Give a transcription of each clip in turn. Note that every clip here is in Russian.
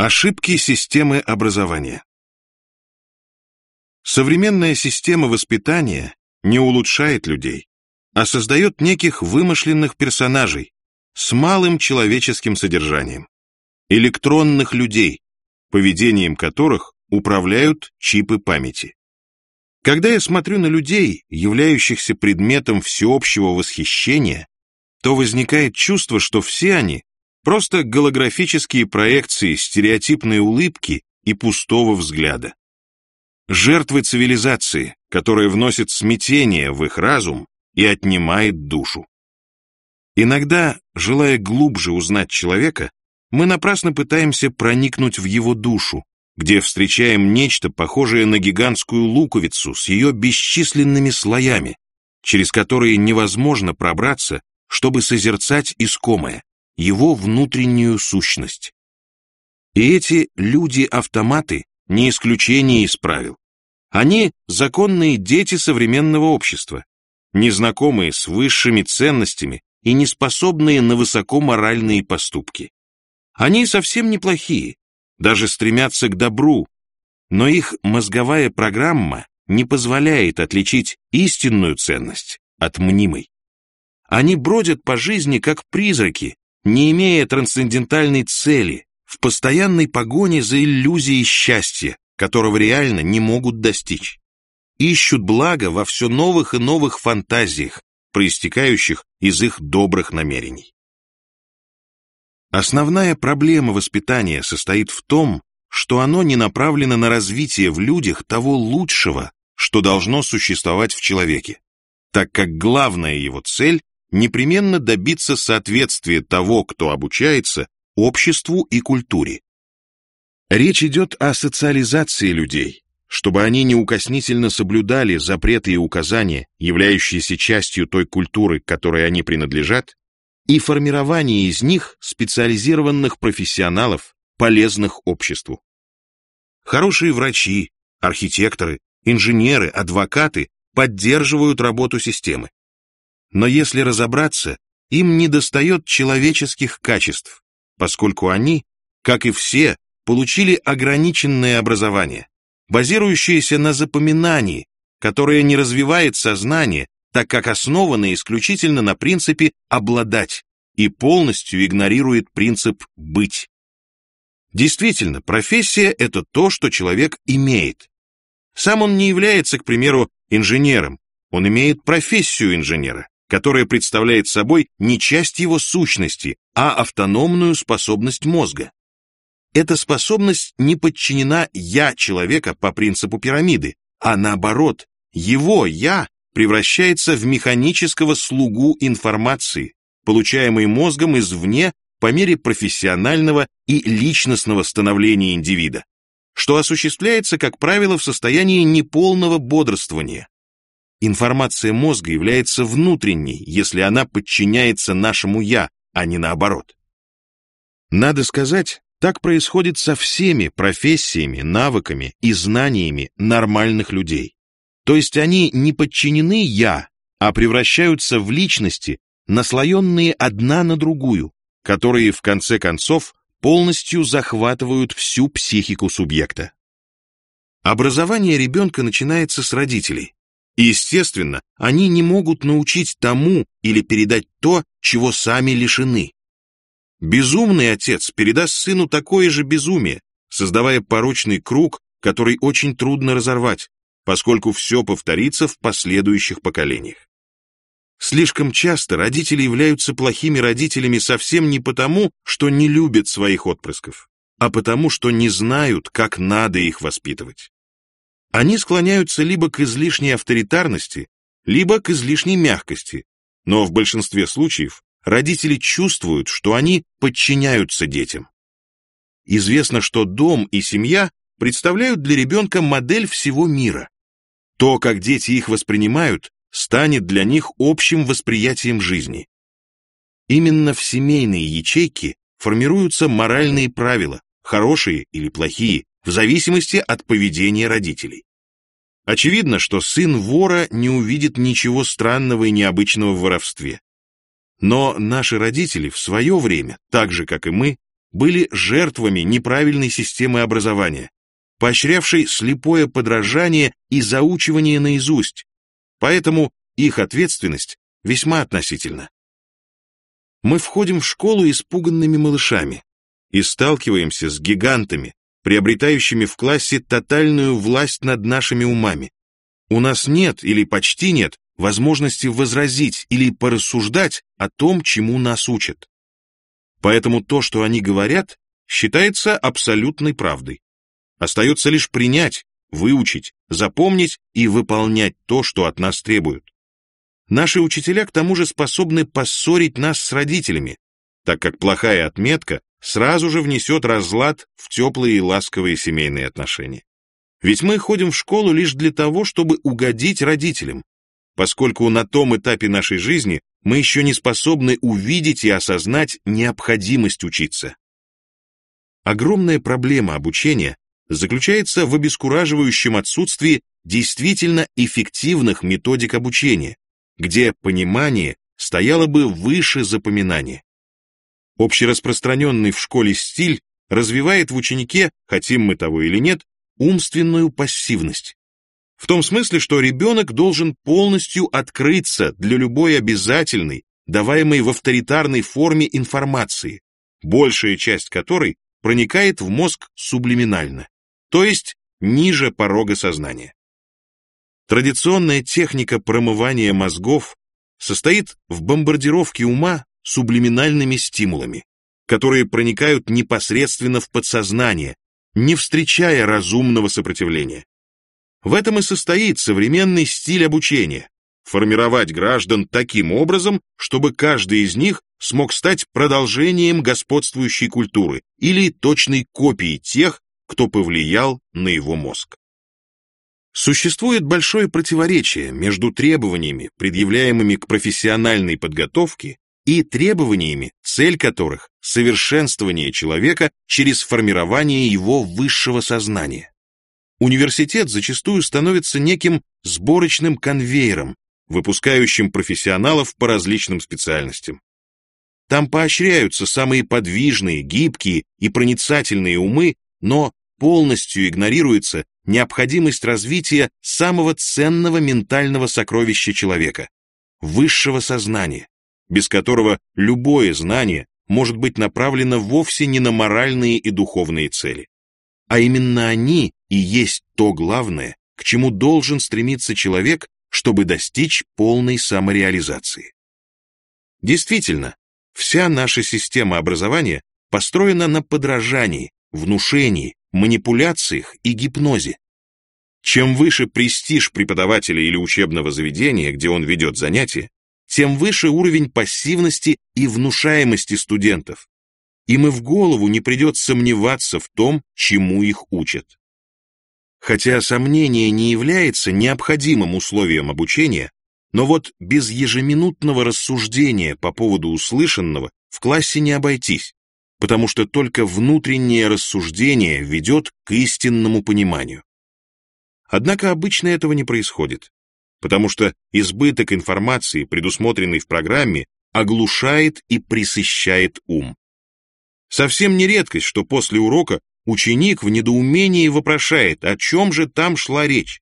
Ошибки системы образования. Современная система воспитания не улучшает людей, а создает неких вымышленных персонажей с малым человеческим содержанием, электронных людей, поведением которых управляют чипы памяти. Когда я смотрю на людей, являющихся предметом всеобщего восхищения, то возникает чувство, что все они Просто голографические проекции стереотипной улыбки и пустого взгляда. Жертвы цивилизации, которая вносит смятение в их разум и отнимает душу. Иногда, желая глубже узнать человека, мы напрасно пытаемся проникнуть в его душу, где встречаем нечто похожее на гигантскую луковицу с ее бесчисленными слоями, через которые невозможно пробраться, чтобы созерцать искомое его внутреннюю сущность. И эти люди-автоматы не исключение из правил. Они законные дети современного общества, незнакомые с высшими ценностями и не способные на высокоморальные поступки. Они совсем неплохие, даже стремятся к добру, но их мозговая программа не позволяет отличить истинную ценность от мнимой. Они бродят по жизни как призраки, не имея трансцендентальной цели, в постоянной погоне за иллюзией счастья, которого реально не могут достичь. Ищут благо во все новых и новых фантазиях, проистекающих из их добрых намерений. Основная проблема воспитания состоит в том, что оно не направлено на развитие в людях того лучшего, что должно существовать в человеке, так как главная его цель непременно добиться соответствия того, кто обучается, обществу и культуре. Речь идет о социализации людей, чтобы они неукоснительно соблюдали запреты и указания, являющиеся частью той культуры, к которой они принадлежат, и формировании из них специализированных профессионалов, полезных обществу. Хорошие врачи, архитекторы, инженеры, адвокаты поддерживают работу системы. Но если разобраться, им недостает человеческих качеств, поскольку они, как и все, получили ограниченное образование, базирующееся на запоминании, которое не развивает сознание, так как основано исключительно на принципе «обладать» и полностью игнорирует принцип «быть». Действительно, профессия – это то, что человек имеет. Сам он не является, к примеру, инженером, он имеет профессию инженера которая представляет собой не часть его сущности, а автономную способность мозга. Эта способность не подчинена «я» человека по принципу пирамиды, а наоборот, его «я» превращается в механического слугу информации, получаемой мозгом извне по мере профессионального и личностного становления индивида, что осуществляется, как правило, в состоянии неполного бодрствования, Информация мозга является внутренней, если она подчиняется нашему «я», а не наоборот. Надо сказать, так происходит со всеми профессиями, навыками и знаниями нормальных людей. То есть они не подчинены «я», а превращаются в личности, наслоенные одна на другую, которые, в конце концов, полностью захватывают всю психику субъекта. Образование ребенка начинается с родителей. И, естественно, они не могут научить тому или передать то, чего сами лишены. Безумный отец передаст сыну такое же безумие, создавая порочный круг, который очень трудно разорвать, поскольку все повторится в последующих поколениях. Слишком часто родители являются плохими родителями совсем не потому, что не любят своих отпрысков, а потому, что не знают, как надо их воспитывать. Они склоняются либо к излишней авторитарности, либо к излишней мягкости, но в большинстве случаев родители чувствуют, что они подчиняются детям. Известно, что дом и семья представляют для ребенка модель всего мира. То, как дети их воспринимают, станет для них общим восприятием жизни. Именно в семейные ячейки формируются моральные правила, хорошие или плохие, в зависимости от поведения родителей. Очевидно, что сын вора не увидит ничего странного и необычного в воровстве. Но наши родители в свое время, так же как и мы, были жертвами неправильной системы образования, поощрявшей слепое подражание и заучивание наизусть, поэтому их ответственность весьма относительна. Мы входим в школу испуганными малышами и сталкиваемся с гигантами, приобретающими в классе тотальную власть над нашими умами. У нас нет или почти нет возможности возразить или порассуждать о том, чему нас учат. Поэтому то, что они говорят, считается абсолютной правдой. Остается лишь принять, выучить, запомнить и выполнять то, что от нас требуют. Наши учителя к тому же способны поссорить нас с родителями, так как плохая отметка сразу же внесет разлад в теплые и ласковые семейные отношения. Ведь мы ходим в школу лишь для того, чтобы угодить родителям, поскольку на том этапе нашей жизни мы еще не способны увидеть и осознать необходимость учиться. Огромная проблема обучения заключается в обескураживающем отсутствии действительно эффективных методик обучения, где понимание стояло бы выше запоминания. Общераспространенный в школе стиль развивает в ученике, хотим мы того или нет, умственную пассивность. В том смысле, что ребенок должен полностью открыться для любой обязательной, даваемой в авторитарной форме информации, большая часть которой проникает в мозг сублиминально, то есть ниже порога сознания. Традиционная техника промывания мозгов состоит в бомбардировке ума сублиминальными стимулами, которые проникают непосредственно в подсознание, не встречая разумного сопротивления. В этом и состоит современный стиль обучения – формировать граждан таким образом, чтобы каждый из них смог стать продолжением господствующей культуры или точной копией тех, кто повлиял на его мозг. Существует большое противоречие между требованиями, предъявляемыми к профессиональной подготовке, и требованиями, цель которых – совершенствование человека через формирование его высшего сознания. Университет зачастую становится неким сборочным конвейером, выпускающим профессионалов по различным специальностям. Там поощряются самые подвижные, гибкие и проницательные умы, но полностью игнорируется необходимость развития самого ценного ментального сокровища человека – высшего сознания, без которого любое знание может быть направлено вовсе не на моральные и духовные цели. А именно они и есть то главное, к чему должен стремиться человек, чтобы достичь полной самореализации. Действительно, вся наша система образования построена на подражании, внушении, манипуляциях и гипнозе. Чем выше престиж преподавателя или учебного заведения, где он ведет занятия, тем выше уровень пассивности и внушаемости студентов. Им и в голову не придет сомневаться в том, чему их учат. Хотя сомнение не является необходимым условием обучения, но вот без ежеминутного рассуждения по поводу услышанного в классе не обойтись, потому что только внутреннее рассуждение ведет к истинному пониманию. Однако обычно этого не происходит, потому что избыток информации, предусмотренный в программе, оглушает и пресыщает ум. Совсем не редкость, что после урока ученик в недоумении вопрошает, о чем же там шла речь.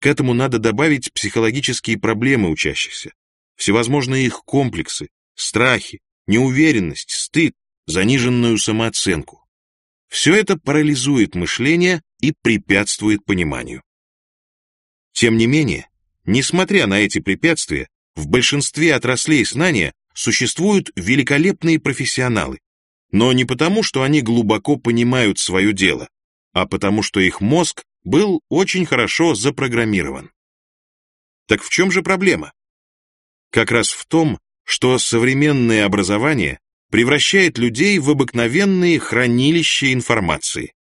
К этому надо добавить психологические проблемы учащихся, всевозможные их комплексы, страхи, неуверенность, стыд, заниженную самооценку. Все это парализует мышление и препятствует пониманию. Тем не менее, несмотря на эти препятствия, в большинстве отраслей знания существуют великолепные профессионалы, но не потому, что они глубоко понимают свое дело, а потому, что их мозг был очень хорошо запрограммирован. Так в чем же проблема? Как раз в том, что современное образование превращает людей в обыкновенные хранилища информации.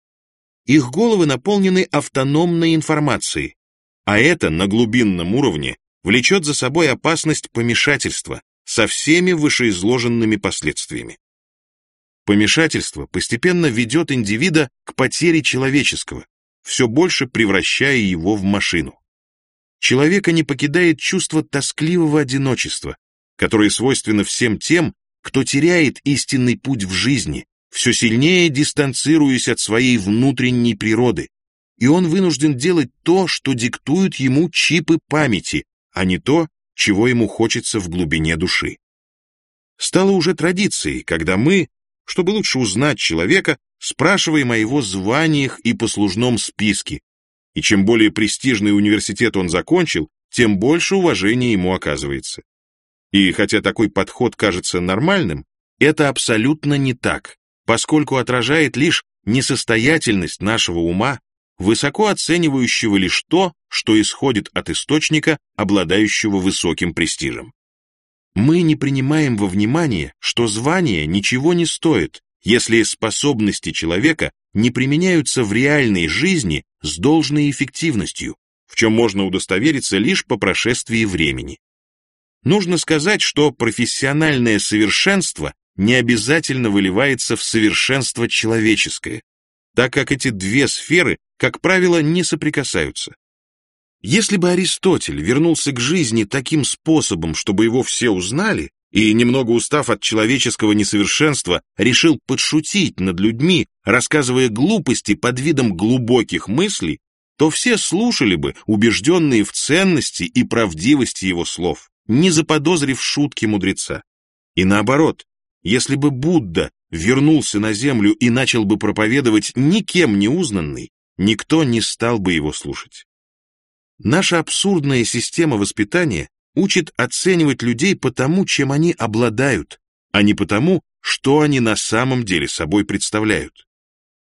Их головы наполнены автономной информацией, а это на глубинном уровне влечет за собой опасность помешательства со всеми вышеизложенными последствиями. Помешательство постепенно ведет индивида к потере человеческого, все больше превращая его в машину. Человека не покидает чувство тоскливого одиночества, которое свойственно всем тем, кто теряет истинный путь в жизни, все сильнее дистанцируясь от своей внутренней природы, и он вынужден делать то, что диктуют ему чипы памяти, а не то, чего ему хочется в глубине души. Стало уже традицией, когда мы, чтобы лучше узнать человека, спрашиваем о его званиях и послужном списке, и чем более престижный университет он закончил, тем больше уважения ему оказывается. И хотя такой подход кажется нормальным, это абсолютно не так, поскольку отражает лишь несостоятельность нашего ума, высоко оценивающего лишь то, что исходит от источника, обладающего высоким престижем. Мы не принимаем во внимание, что звание ничего не стоит, если способности человека не применяются в реальной жизни с должной эффективностью, в чем можно удостовериться лишь по прошествии времени. Нужно сказать, что профессиональное совершенство не обязательно выливается в совершенство человеческое, так как эти две сферы, как правило, не соприкасаются. Если бы Аристотель вернулся к жизни таким способом, чтобы его все узнали, и, немного устав от человеческого несовершенства, решил подшутить над людьми, рассказывая глупости под видом глубоких мыслей, то все слушали бы, убежденные в ценности и правдивости его слов, не заподозрив шутки мудреца. И наоборот, если бы Будда вернулся на землю и начал бы проповедовать никем не узнанный, никто не стал бы его слушать. Наша абсурдная система воспитания учит оценивать людей по тому, чем они обладают, а не потому, что они на самом деле собой представляют.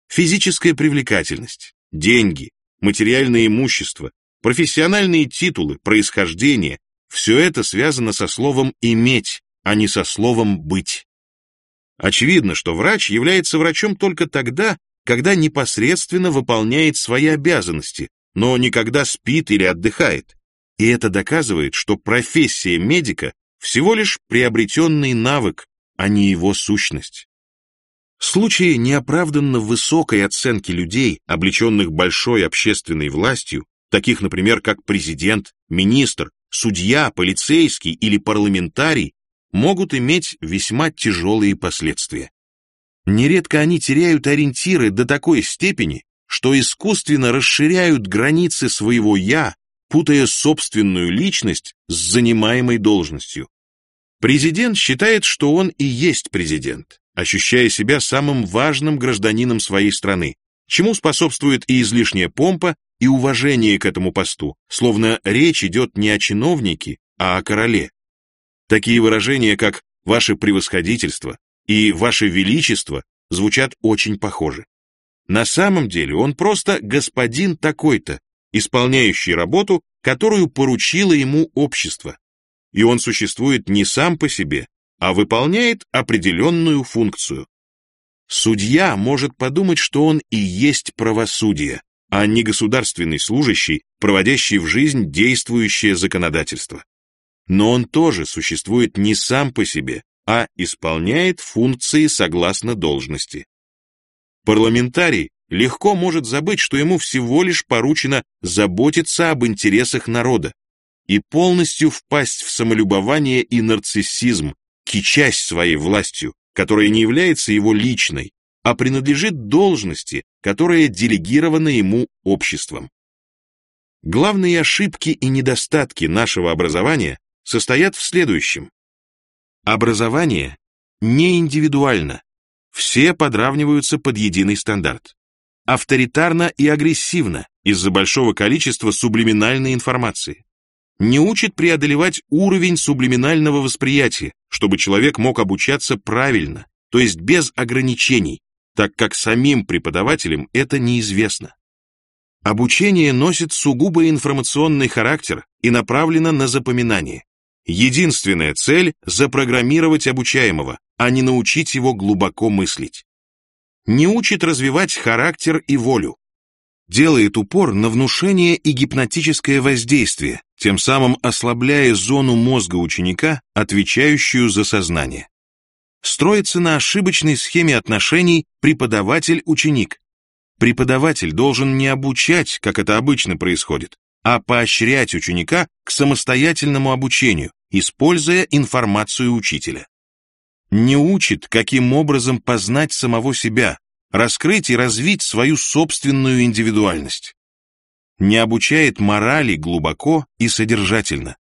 Физическая привлекательность, деньги, материальное имущество, профессиональные титулы, происхождение – все это связано со словом «иметь», а не со словом «быть». Очевидно, что врач является врачом только тогда, когда непосредственно выполняет свои обязанности, но никогда спит или отдыхает. И это доказывает, что профессия медика всего лишь приобретенный навык, а не его сущность. Случаи неоправданно высокой оценки людей, облеченных большой общественной властью, таких, например, как президент, министр, судья, полицейский или парламентарий, могут иметь весьма тяжелые последствия. Нередко они теряют ориентиры до такой степени, что искусственно расширяют границы своего «я», путая собственную личность с занимаемой должностью. Президент считает, что он и есть президент, ощущая себя самым важным гражданином своей страны, чему способствует и излишняя помпа, и уважение к этому посту, словно речь идет не о чиновнике, а о короле. Такие выражения, как «ваше превосходительство» и «ваше величество» звучат очень похоже. На самом деле он просто господин такой-то, исполняющий работу, которую поручило ему общество. И он существует не сам по себе, а выполняет определенную функцию. Судья может подумать, что он и есть правосудие, а не государственный служащий, проводящий в жизнь действующее законодательство но он тоже существует не сам по себе, а исполняет функции согласно должности. Парламентарий легко может забыть, что ему всего лишь поручено заботиться об интересах народа и полностью впасть в самолюбование и нарциссизм, кичась своей властью, которая не является его личной, а принадлежит должности, которая делегирована ему обществом. Главные ошибки и недостатки нашего образования состоят в следующем. Образование не индивидуально, все подравниваются под единый стандарт. Авторитарно и агрессивно из-за большого количества сублиминальной информации. Не учит преодолевать уровень сублиминального восприятия, чтобы человек мог обучаться правильно, то есть без ограничений, так как самим преподавателям это неизвестно. Обучение носит сугубо информационный характер и направлено на запоминание. Единственная цель – запрограммировать обучаемого, а не научить его глубоко мыслить. Не учит развивать характер и волю. Делает упор на внушение и гипнотическое воздействие, тем самым ослабляя зону мозга ученика, отвечающую за сознание. Строится на ошибочной схеме отношений преподаватель-ученик. Преподаватель должен не обучать, как это обычно происходит, а поощрять ученика к самостоятельному обучению, используя информацию учителя. не учит, каким образом познать самого себя, раскрыть и развить свою собственную индивидуальность. Не обучает морали глубоко и содержательно.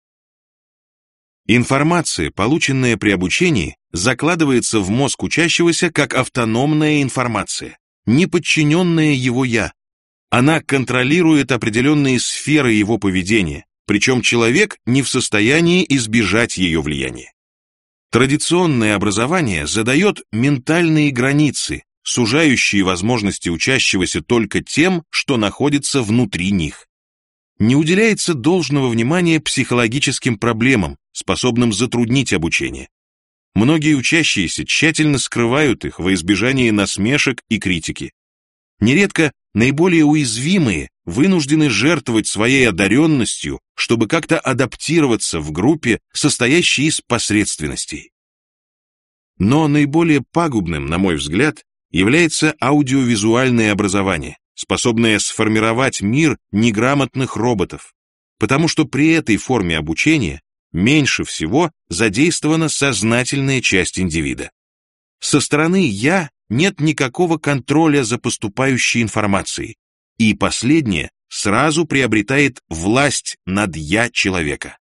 Информация, полученная при обучении, закладывается в мозг учащегося как автономная информация, не подчиненная его «я». Она контролирует определенные сферы его поведения, причем человек не в состоянии избежать ее влияния. Традиционное образование задает ментальные границы, сужающие возможности учащегося только тем, что находится внутри них. Не уделяется должного внимания психологическим проблемам, способным затруднить обучение. Многие учащиеся тщательно скрывают их во избежание насмешек и критики. Нередко наиболее уязвимые вынуждены жертвовать своей одаренностью, чтобы как-то адаптироваться в группе, состоящей из посредственностей. Но наиболее пагубным, на мой взгляд, является аудиовизуальное образование, способное сформировать мир неграмотных роботов, потому что при этой форме обучения меньше всего задействована сознательная часть индивида. Со стороны «я» нет никакого контроля за поступающей информацией, и последнее сразу приобретает власть над «я» человека.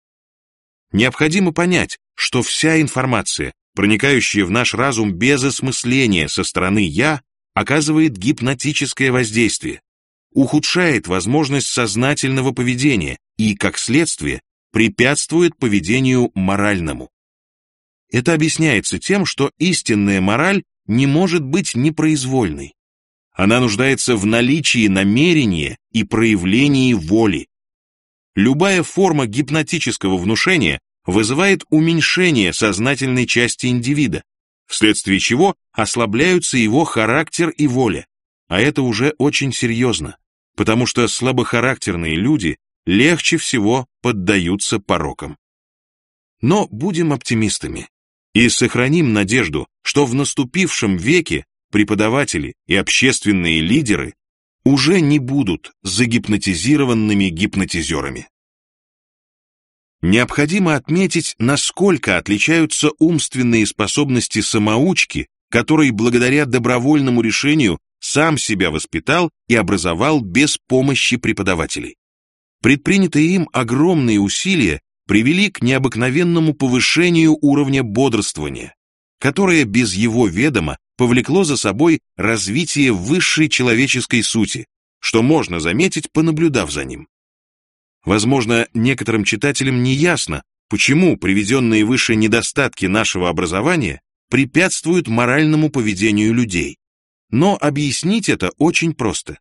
Необходимо понять, что вся информация, проникающая в наш разум без осмысления со стороны «я», оказывает гипнотическое воздействие, ухудшает возможность сознательного поведения и, как следствие, препятствует поведению моральному. Это объясняется тем, что истинная мораль не может быть непроизвольной. Она нуждается в наличии намерения и проявлении воли. Любая форма гипнотического внушения вызывает уменьшение сознательной части индивида, вследствие чего ослабляются его характер и воля. А это уже очень серьезно, потому что слабохарактерные люди легче всего поддаются порокам. Но будем оптимистами и сохраним надежду, что в наступившем веке преподаватели и общественные лидеры уже не будут загипнотизированными гипнотизерами. Необходимо отметить, насколько отличаются умственные способности самоучки, который благодаря добровольному решению сам себя воспитал и образовал без помощи преподавателей. Предпринятые им огромные усилия привели к необыкновенному повышению уровня бодрствования, которое без его ведома повлекло за собой развитие высшей человеческой сути, что можно заметить, понаблюдав за ним. Возможно, некоторым читателям не ясно, почему приведенные выше недостатки нашего образования препятствуют моральному поведению людей. Но объяснить это очень просто.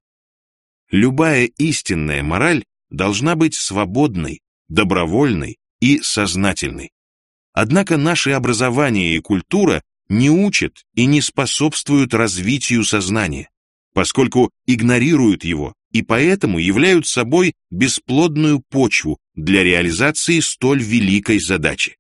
Любая истинная мораль должна быть свободной, добровольной и сознательной. Однако наше образование и культура не учат и не способствуют развитию сознания, поскольку игнорируют его и поэтому являют собой бесплодную почву для реализации столь великой задачи.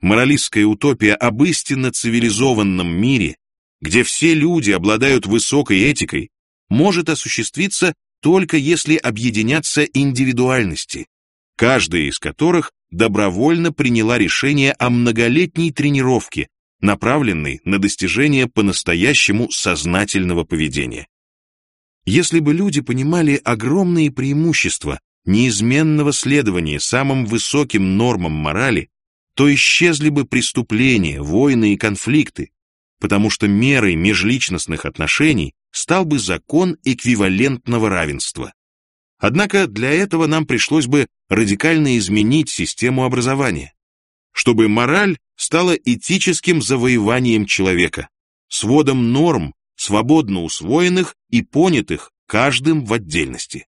Моралистская утопия об истинно цивилизованном мире, где все люди обладают высокой этикой, может осуществиться только если объединятся индивидуальности, каждая из которых добровольно приняла решение о многолетней тренировке, направленной на достижение по-настоящему сознательного поведения. Если бы люди понимали огромные преимущества неизменного следования самым высоким нормам морали, то исчезли бы преступления, войны и конфликты, потому что мерой межличностных отношений стал бы закон эквивалентного равенства. Однако для этого нам пришлось бы радикально изменить систему образования, чтобы мораль стала этическим завоеванием человека, сводом норм, свободно усвоенных и понятых каждым в отдельности.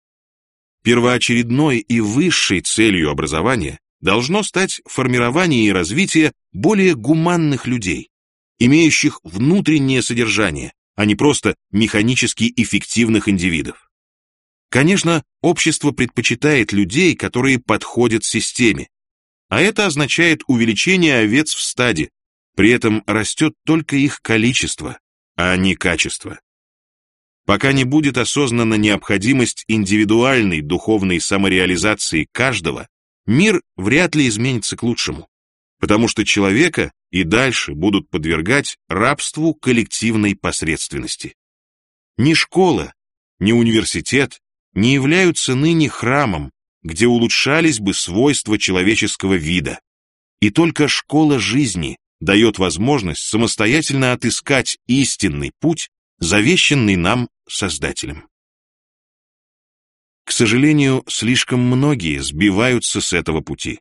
Первоочередной и высшей целью образования должно стать формирование и развитие более гуманных людей, имеющих внутреннее содержание, а не просто механически эффективных индивидов. Конечно, общество предпочитает людей, которые подходят системе, а это означает увеличение овец в стаде, при этом растет только их количество, а не качество. Пока не будет осознана необходимость индивидуальной духовной самореализации каждого, мир вряд ли изменится к лучшему, потому что человека и дальше будут подвергать рабству коллективной посредственности. Ни школа, ни университет не являются ныне храмом, где улучшались бы свойства человеческого вида. И только школа жизни дает возможность самостоятельно отыскать истинный путь, завещанный нам Создателем. К сожалению, слишком многие сбиваются с этого пути.